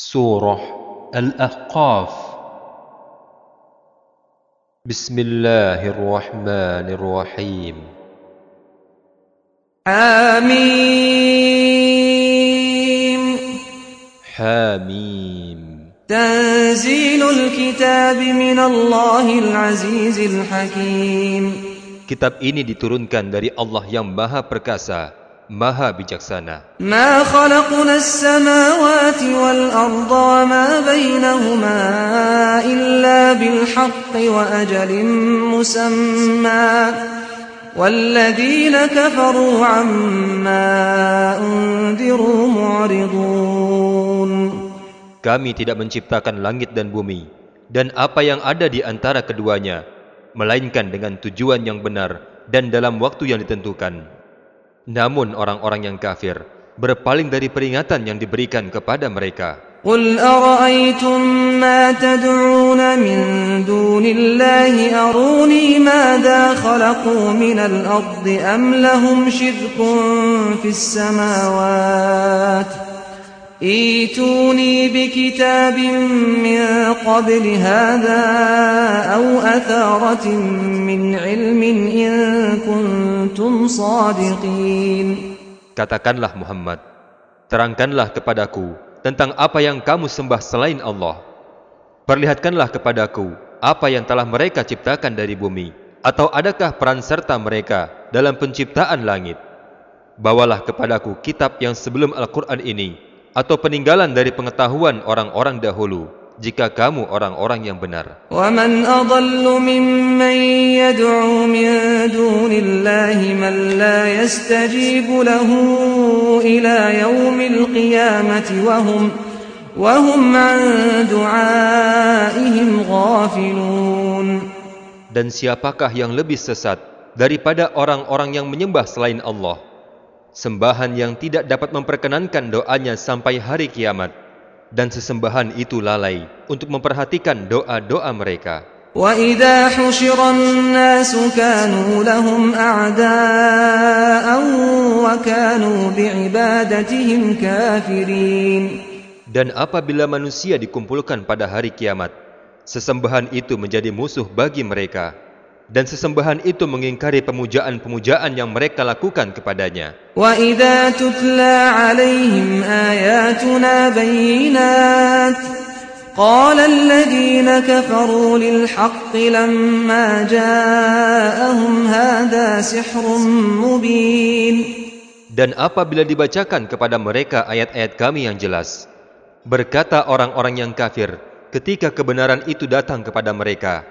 سورة الاحقاف بسم الله الرحمن الرحيم. حميم حميم. تنزيل الكتاب من الله العزيز الحكيم. كتاب ini diturunkan dari Allah yang Maha Perkasa, Maha Bijaksana. ما خلقنا السماوات والأرض وما بينهما إلا بالحق وأجل مسمى والذين كفروا عما أنذروا معرضون Kami tidak menciptakan langit dan bumi, dan apa yang ada di antara keduanya, melainkan dengan tujuan yang benar dan dalam waktu yang ditentukan. Namun orang-orang yang kafir berpaling dari peringatan yang diberikan kepada mereka. قل أرأيتم ما تدعون من دون الله أروني ماذا خلقوا من الأرض أم لهم شرك في السماوات ايتوني بكتاب من قبل هذا أو أثارة من علم إن كنتم صادقين Katakanlah Muhammad, terangkanlah kepadaku tentang apa yang kamu sembah selain Allah. Perlihatkanlah kepadaku apa yang telah mereka ciptakan dari bumi, atau adakah peran serta mereka dalam penciptaan langit. Bawalah kepadaku kitab yang sebelum Al-Quran ini, atau peninggalan dari pengetahuan orang-orang dahulu, jika kamu orang-orang yang benar. ومن أضل ممن يدعو من دون الله من لا يستجيب له إلى يوم القيامة وهم وهم عن دعائهم غافلون Dan siapakah yang lebih sesat daripada orang-orang yang menyembah selain Allah? Sembahan yang tidak dapat memperkenankan doanya sampai hari kiamat. Dan sesembahan itu lalai untuk memperhatikan doa-doa mereka. وإذا حشر الناس كانوا لهم أعداء وكانوا بعبادتهم كافرين Dan apabila manusia dikumpulkan pada hari kiamat, sesembahan itu menjadi musuh bagi mereka. Dan sesembahan itu mengingkari pemujaan-pemujaan yang mereka lakukan kepadanya. وإذا تتلى عليهم آياتنا بينات قال الذين كفروا للحق لما جاءهم هذا سحر مبين Dan apabila dibacakan kepada mereka ayat-ayat kami yang jelas, berkata orang-orang yang kafir ketika kebenaran itu datang kepada mereka,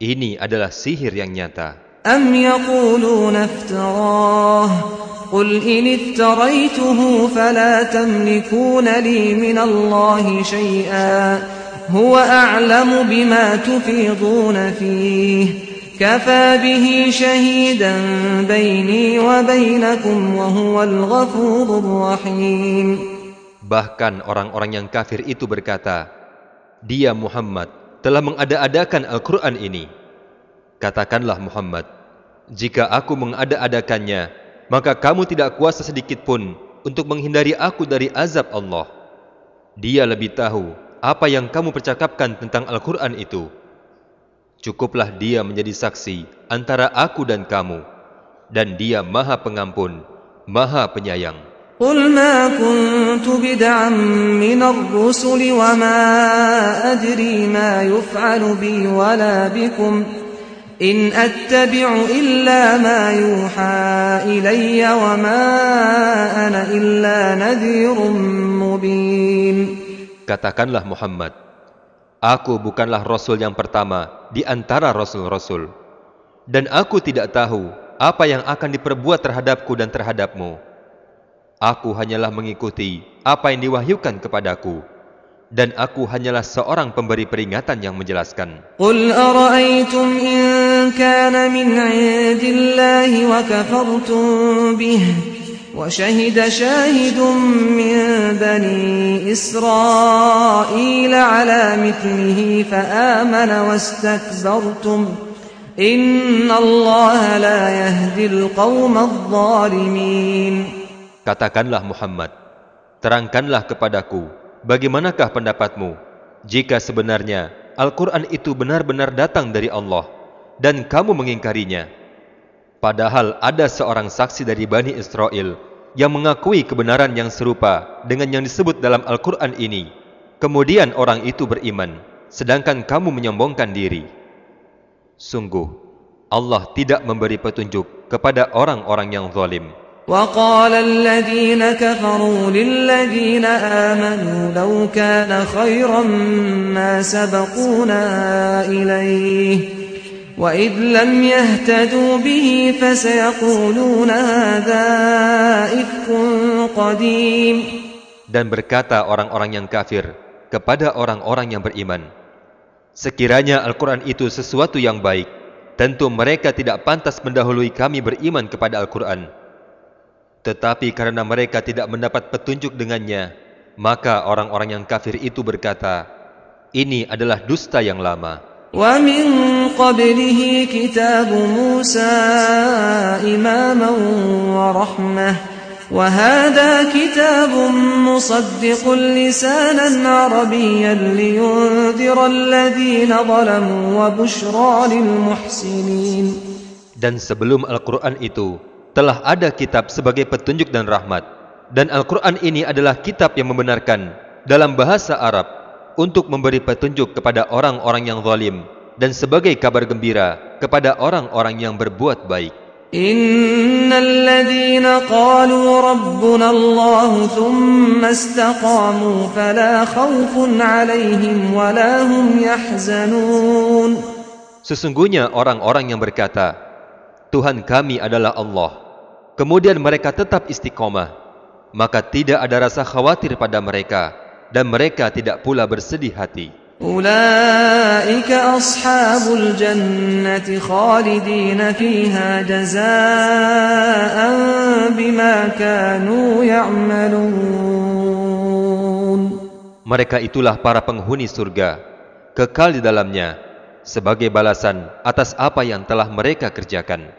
ini adalah sihir yang nyata. أم يقولون افتراه قل إن افتريته فلا تملكون لي من الله شيئا هو أعلم بما تفيضون فيه كفى به شهيدا بيني وبينكم وهو الغفور الرحيم Bahkan orang-orang yang kafir itu berkata, Dia Muhammad telah mengada-adakan Al-Quran ini. Katakanlah Muhammad, jika aku mengada-adakannya, maka kamu tidak kuasa sedikit pun untuk menghindari aku dari azab Allah. Dia lebih tahu apa yang kamu percakapkan tentang Al-Quran itu. Cukuplah dia menjadi saksi antara aku dan kamu, dan dia maha pengampun, maha penyayang. قل ما كنت بدعا من الرسل وما أدري ما يفعل بي ولا بكم إن أتبع إلا ما يوحى إلي وما أنا إلا نذير مبين Katakanlah Muhammad, Aku bukanlah Rasul yang pertama di antara Rasul-Rasul. Dan aku tidak tahu apa yang akan diperbuat terhadapku dan terhadapmu. Aku hanyalah mengikuti apa yang diwahyukan kepadaku dan aku hanyalah seorang pemberi peringatan yang menjelaskan. Qul ara'aytum in kana min 'indillahi wa kafartum bih wa shahida shahidun min bani Israil 'ala mithlihi fa amana wastakbartum. Inna Allah la yahdil qawma adh-dhalimin. Katakanlah Muhammad, terangkanlah kepadaku bagaimanakah pendapatmu jika sebenarnya Al-Quran itu benar-benar datang dari Allah dan kamu mengingkarinya? Padahal ada seorang saksi dari Bani Israel yang mengakui kebenaran yang serupa dengan yang disebut dalam Al-Quran ini. Kemudian orang itu beriman, sedangkan kamu menyombongkan diri. Sungguh, Allah tidak memberi petunjuk kepada orang-orang yang zalim. وقال الذين كفروا للذين آمنوا لو كان خيرا ما سبقونا إليه وإذ لم يهتدوا به فسيقولون هذا إفك قديم Dan berkata orang-orang yang kafir kepada orang-orang yang beriman, Sekiranya Al-Quran itu sesuatu yang baik, tentu mereka tidak pantas mendahului kami beriman kepada Al-Quran. Tetapi karena mereka tidak mendapat petunjuk dengannya, maka orang-orang yang kafir itu berkata, Ini adalah dusta yang lama. ومن قبله كتاب موسى إماما ورحمة وهذا كتاب مصدق لسانا عربيا لينذر الذين ظلموا وبشرى للمحسنين Dan sebelum Al-Quran itu, telah ada kitab sebagai petunjuk dan rahmat. Dan Al-Quran ini adalah kitab yang membenarkan dalam bahasa Arab untuk memberi petunjuk kepada orang-orang yang zalim dan sebagai kabar gembira kepada orang-orang yang berbuat baik. Fala Sesungguhnya orang-orang yang berkata Tuhan kami adalah Allah. Kemudian mereka tetap istiqomah. Maka tidak ada rasa khawatir pada mereka dan mereka tidak pula bersedih hati. Ulaika ashabul jannati khalidina fiha jazaan bima kanu ya'malun. Mereka itulah para penghuni surga, kekal di dalamnya sebagai balasan atas apa yang telah mereka kerjakan.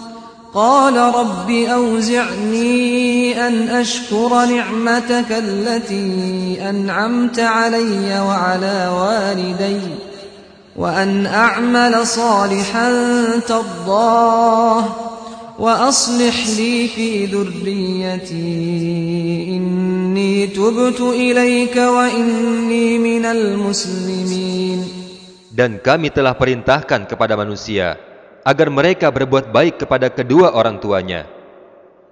قال رب أوزعني أن أشكر نعمتك التي أنعمت علي وعلى والدي وأن أعمل صالحا ترضاه وأصلح لي في ذريتي. إني تبت إليك وإني من المسلمين. Dan kami telah perintahkan kepada manusia agar mereka berbuat baik kepada kedua orang tuanya.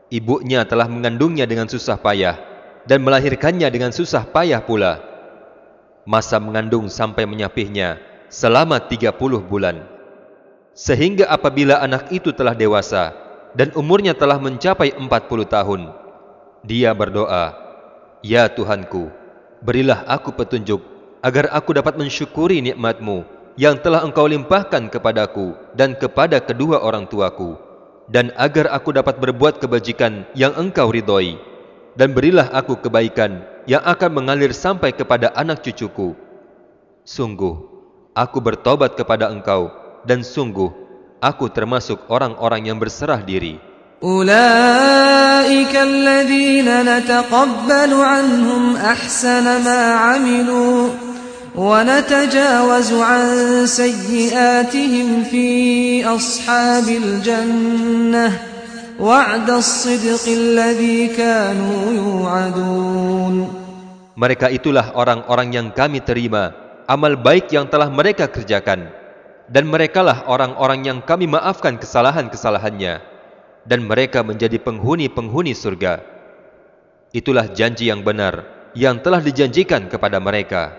Ibunya telah mengandungnya dengan susah payah dan melahirkannya dengan susah payah pula. Masa mengandung sampai menyapihnya selama 30 bulan. Sehingga apabila anak itu telah dewasa dan umurnya telah mencapai 40 tahun, dia berdoa, Ya Tuhanku, berilah aku petunjuk agar aku dapat mensyukuri nikmatmu yang telah engkau limpahkan kepadaku dan kepada kedua orang tuaku dan agar aku dapat berbuat kebajikan yang engkau ridhoi dan berilah aku kebaikan yang akan mengalir sampai kepada anak cucuku sungguh aku bertobat kepada engkau dan sungguh aku termasuk orang-orang yang berserah diri أولئك الذين نتقبل عنهم أحسن ما عملوا ونتجاوز عن سيئاتهم في أصحاب الجنة وعد الصدق الذي كانوا يوعدون Mereka itulah orang-orang yang kami terima amal baik yang telah mereka kerjakan dan merekalah orang-orang yang kami maafkan kesalahan-kesalahannya dan mereka menjadi penghuni-penghuni surga. Itulah janji yang benar yang telah dijanjikan kepada mereka.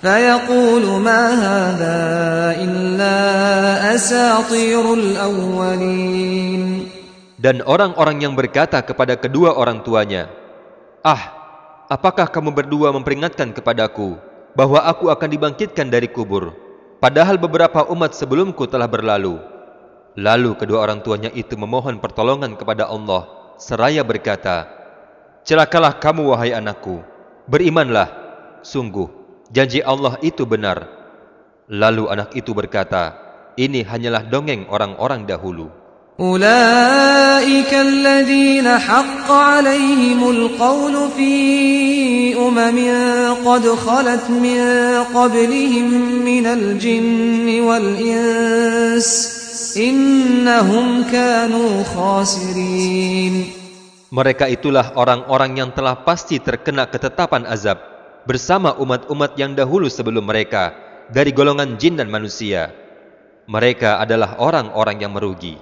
فيقول ما هذا إلا أساطير الأولين Dan orang-orang yang berkata kepada kedua orang tuanya, Ah, apakah kamu berdua memperingatkan kepadaku bahwa aku akan dibangkitkan dari kubur, padahal beberapa umat sebelumku telah berlalu. Lalu kedua orang tuanya itu memohon pertolongan kepada Allah, seraya berkata, Celakalah kamu wahai anakku, berimanlah, sungguh, janji Allah itu benar. Lalu anak itu berkata, ini hanyalah dongeng orang-orang dahulu. أولئك الذين حق عليهم القول في أمم قد خلت من قبلهم من الجن والإنس إنهم كانوا خاسرين Mereka itulah orang-orang yang telah pasti terkena ketetapan azab bersama umat-umat yang dahulu sebelum mereka dari golongan jin dan manusia. Mereka adalah orang-orang yang merugi.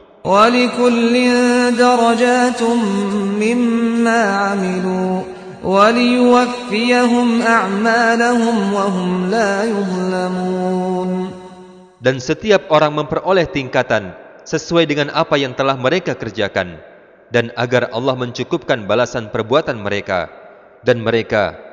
Dan setiap orang memperoleh tingkatan sesuai dengan apa yang telah mereka kerjakan dan agar Allah mencukupkan balasan perbuatan mereka dan mereka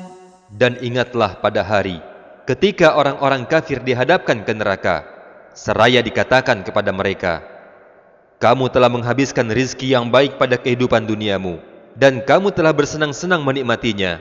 Dan ingatlah pada hari ketika orang-orang kafir dihadapkan ke neraka, seraya dikatakan kepada mereka, Kamu telah menghabiskan rizki yang baik pada kehidupan duniamu, dan kamu telah bersenang-senang menikmatinya.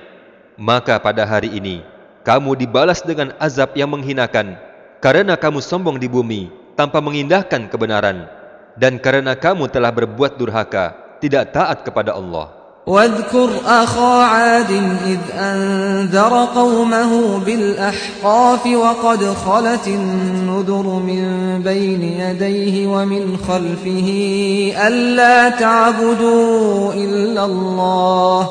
Maka pada hari ini, kamu dibalas dengan azab yang menghinakan, karena kamu sombong di bumi, tanpa mengindahkan kebenaran, dan karena kamu telah berbuat durhaka, tidak taat kepada Allah. واذكر أخا عاد إذ أنذر قومه بالأحقاف وقد خلت النذر من بين يديه ومن خلفه ألا تعبدوا إلا الله.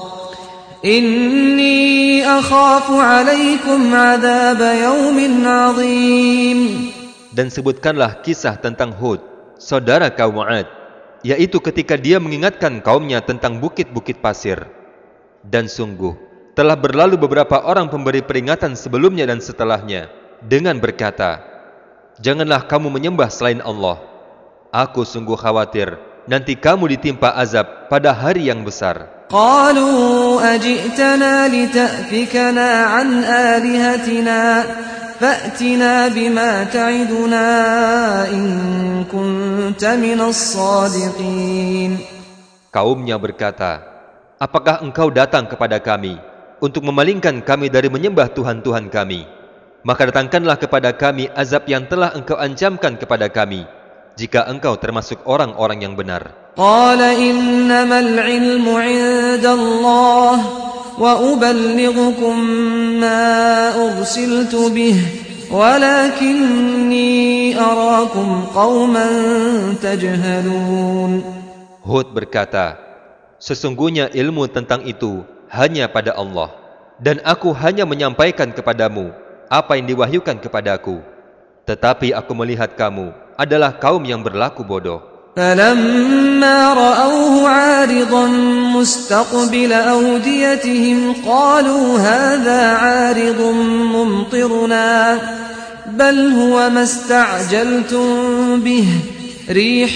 إني أخاف عليكم عذاب يوم عظيم. Dan sebutkanlah kisah tentang Hud, saudara kaum Ad, yaitu ketika dia mengingatkan kaumnya tentang bukit-bukit pasir. Dan sungguh, telah berlalu beberapa orang pemberi peringatan sebelumnya dan setelahnya, dengan berkata, Janganlah kamu menyembah selain Allah. Aku sungguh khawatir, nanti kamu ditimpa azab pada hari yang besar. قالوا أجئتنا لتأفكنا عن آلهتنا فأتنا بما تعدنا إن كنت من الصادقين Kaumnya berkata, Apakah engkau datang kepada kami untuk memalingkan kami dari menyembah Tuhan-Tuhan kami? Maka datangkanlah kepada kami azab yang telah engkau ancamkan kepada kami, jika engkau termasuk orang-orang yang benar. قال إنما العلم عند الله وأبلغكم ما أرسلت به ولكني أراكم قوما تجهلون Hud berkata, Sesungguhnya ilmu tentang itu hanya pada Allah, dan aku hanya menyampaikan kepadamu apa yang diwahyukan kepadaku. Tetapi aku melihat kamu adalah kaum yang berlaku bodoh. فلما رأوه عارضا مستقبل أوديتهم قالوا هذا عارض ممطرنا بل هو ما استعجلتم به ريح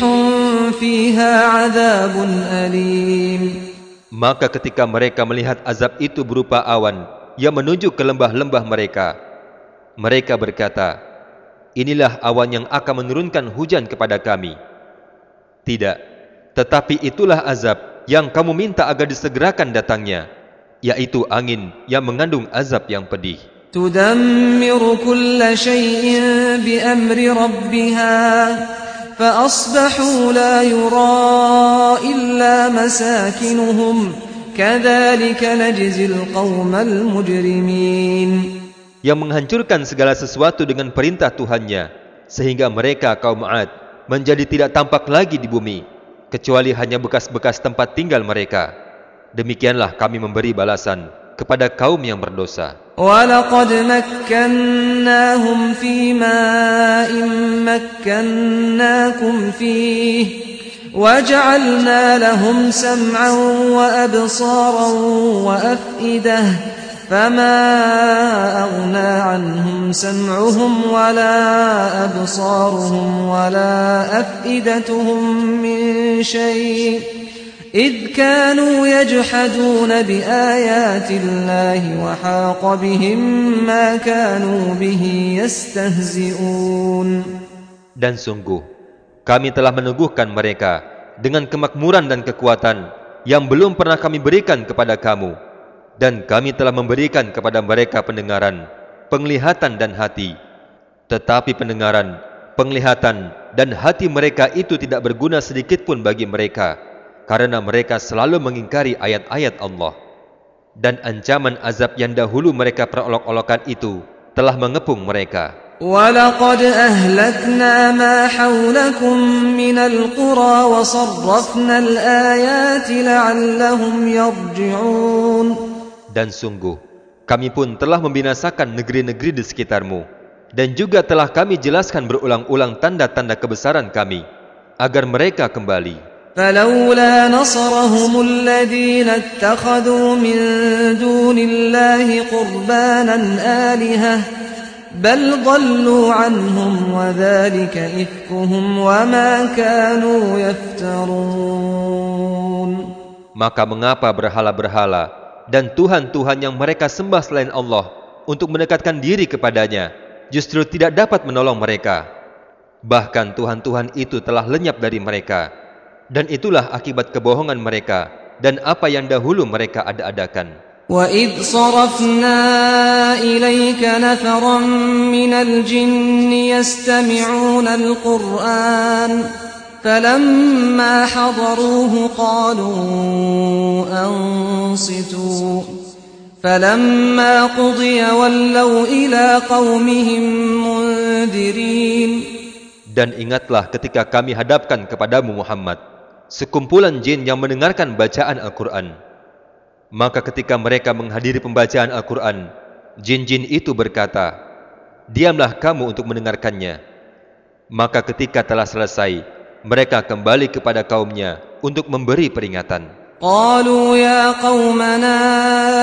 فيها عذاب أليم Maka ketika mereka melihat azab itu berupa awan yang menuju ke lembah-lembah mereka, mereka berkata, Inilah awan yang akan menurunkan hujan kepada kami. Tidak, tetapi itulah azab yang kamu minta agar disegerakan datangnya, yaitu angin yang mengandung azab yang pedih. تدمر كل شيء بأمر ربها فأصبحوا لا يرى إلا مساكنهم كذلك نجزي القوم المجرمين yang menghancurkan segala sesuatu dengan perintah Tuhannya sehingga mereka kaum Ad menjadi tidak tampak lagi di bumi kecuali hanya bekas-bekas tempat tinggal mereka demikianlah kami memberi balasan kepada kaum yang berdosa ولقد مكناهم في ماء مكناكم فيه وجعلنا لهم سمعا وأبصارا وأفئدة فما أغنى عنهم سمعهم ولا أبصارهم ولا أفئدتهم من شيء إذ كانوا يجحدون بآيات الله وحاق بهم ما كانوا به يستهزئون Dan sungguh, kami telah meneguhkan mereka dengan kemakmuran dan kekuatan yang belum pernah kami berikan kepada kamu. Dan kami telah memberikan kepada mereka pendengaran, penglihatan dan hati. Tetapi pendengaran, penglihatan dan hati mereka itu tidak berguna sedikit pun bagi mereka karena mereka selalu mengingkari ayat-ayat Allah. Dan ancaman azab yang dahulu mereka perolok-olokan itu telah mengepung mereka. وَلَقَدْ أَهْلَكْنَا مَا حَوْلَكُمْ مِنَ الْقُرَى وَصَرَّفْنَا الْآيَاتِ لَعَلَّهُمْ يَرْجِعُونَ Dan sungguh, kami pun telah membinasakan negeri-negeri di sekitarmu. Dan juga telah kami jelaskan berulang-ulang tanda-tanda kebesaran kami, agar mereka kembali. فلولا نصرهم الذين اتخذوا من دون الله قربانا آلهة بل ضلوا عنهم وذلك إفكهم وما كانوا يفترون Maka mengapa berhala-berhala dan Tuhan-Tuhan yang mereka sembah selain Allah untuk mendekatkan diri kepadanya justru tidak dapat menolong mereka. Bahkan Tuhan-Tuhan itu telah lenyap dari mereka. Dan itulah akibat kebohongan mereka dan apa yang dahulu mereka ada-adakan. وَإِذْ صَرَفْنَا إِلَيْكَ نَفَرًا مِنَ الْجِنِّ يَسْتَمِعُونَ الْقُرْآنَ فَلَمَّا حَضَرُوهُ قَالُوا أَنصِتُوا فَلَمَّا قُضِيَ وَلَّوْا إِلَى قَوْمِهِمْ مُنذِرِينَ Dan ingatlah ketika kami hadapkan kepadamu Muhammad sekumpulan jin yang mendengarkan bacaan Al-Quran. Maka ketika mereka menghadiri pembacaan Al-Quran, jin-jin itu berkata, Diamlah kamu untuk mendengarkannya. Maka ketika telah selesai, mereka kembali kepada kaumnya untuk memberi peringatan. قالوا يا قومنا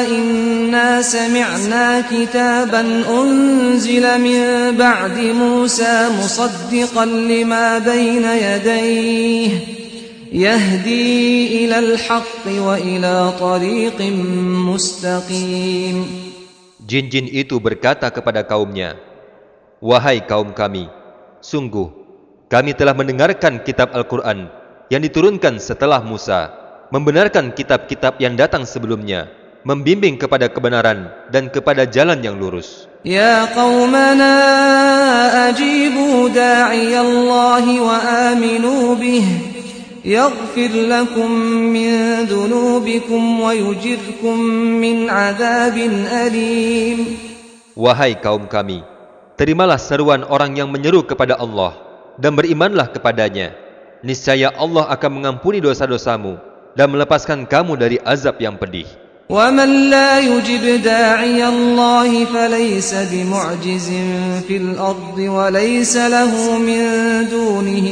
إنا سمعنا كتابا أنزل من بعد موسى مصدقا لما بين يديه يهدي إلى الحق وإلى طريق مستقيم Jin-jin itu berkata kepada kaumnya, Wahai kaum kami, sungguh kami telah mendengarkan kitab Al-Quran yang diturunkan setelah Musa, membenarkan kitab-kitab yang datang sebelumnya, membimbing kepada kebenaran dan kepada jalan yang lurus. Ya qawmana ajibu da'iyallahi wa aminu bih, yaghfir lakum min dunubikum wa yujirkum min azabin alim. Wahai kaum kami, terimalah seruan orang yang menyeru kepada Allah, dan berimanlah kepadanya. Niscaya Allah akan mengampuni dosa-dosamu dan melepaskan kamu dari azab yang pedih. ومن لا يجب داعي الله فليس بمعجز في الأرض وليس له من دونه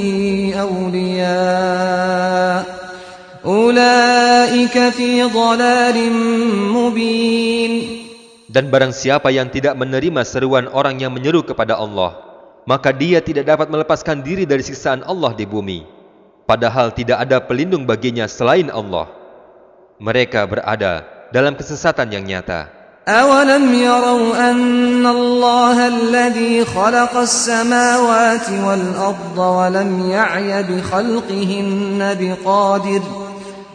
أولياء أولئك في ضلال مبين Dan barang siapa yang tidak menerima seruan orang yang menyeru kepada Allah, maka dia tidak dapat melepaskan diri dari siksaan Allah di bumi. Padahal tidak ada pelindung baginya selain Allah. Mereka berada dalam kesesatan yang nyata. أولم يروا أن الله الذي خلق السماوات والأرض ولم يعي بخلقهن بقادر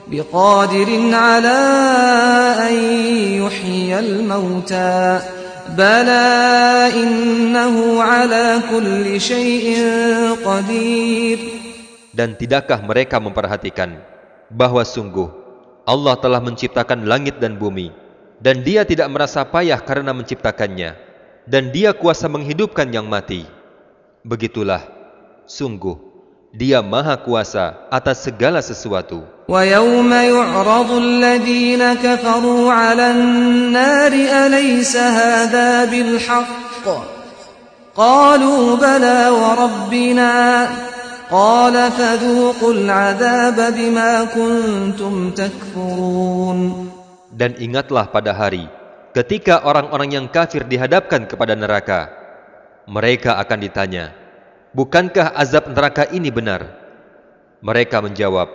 بقادر على أن يحيي الموتى Bala innahu ala kulli syai'in qadir. Dan tidakkah mereka memperhatikan bahwa sungguh Allah telah menciptakan langit dan bumi dan dia tidak merasa payah karena menciptakannya dan dia kuasa menghidupkan yang mati. Begitulah, sungguh dia maha kuasa atas segala sesuatu. ويوم يعرض الذين كفروا على النار أليس هذا بالحق قالوا بلى وربنا قال فذوقوا العذاب بما كنتم تكفرون Dan ingatlah pada hari ketika orang-orang yang kafir dihadapkan kepada neraka. Mereka akan ditanya, Bukankah azab neraka ini benar? Mereka menjawab,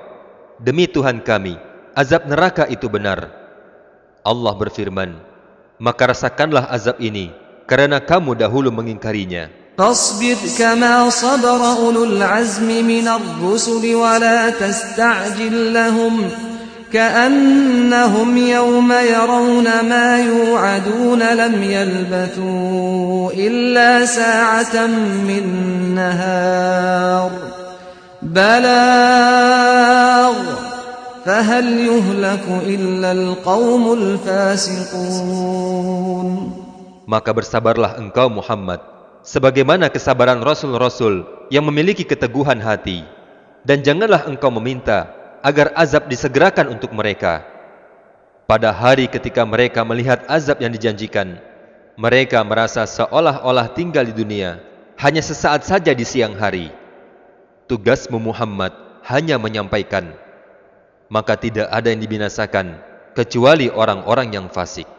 Demi Tuhan kami, azab neraka itu benar. Allah berfirman, Maka rasakanlah azab ini, karena kamu dahulu mengingkarinya. فاصبر كما صبر أولو العزم من الرسل ولا تستعجل لهم كأنهم يوم يرون ما يوعدون لم يلبثوا إلا ساعة من نهار بلاغ فهل يهلك إلا القوم الفاسقون Maka bersabarlah engkau Muhammad, sebagaimana kesabaran Rasul-Rasul yang memiliki keteguhan hati. Dan janganlah engkau meminta agar azab disegerakan untuk mereka. Pada hari ketika mereka melihat azab yang dijanjikan, mereka merasa seolah-olah tinggal di dunia hanya sesaat saja di siang hari. Tugasmu Muhammad hanya menyampaikan, maka tidak ada yang dibinasakan kecuali orang-orang yang fasik.